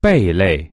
贝类。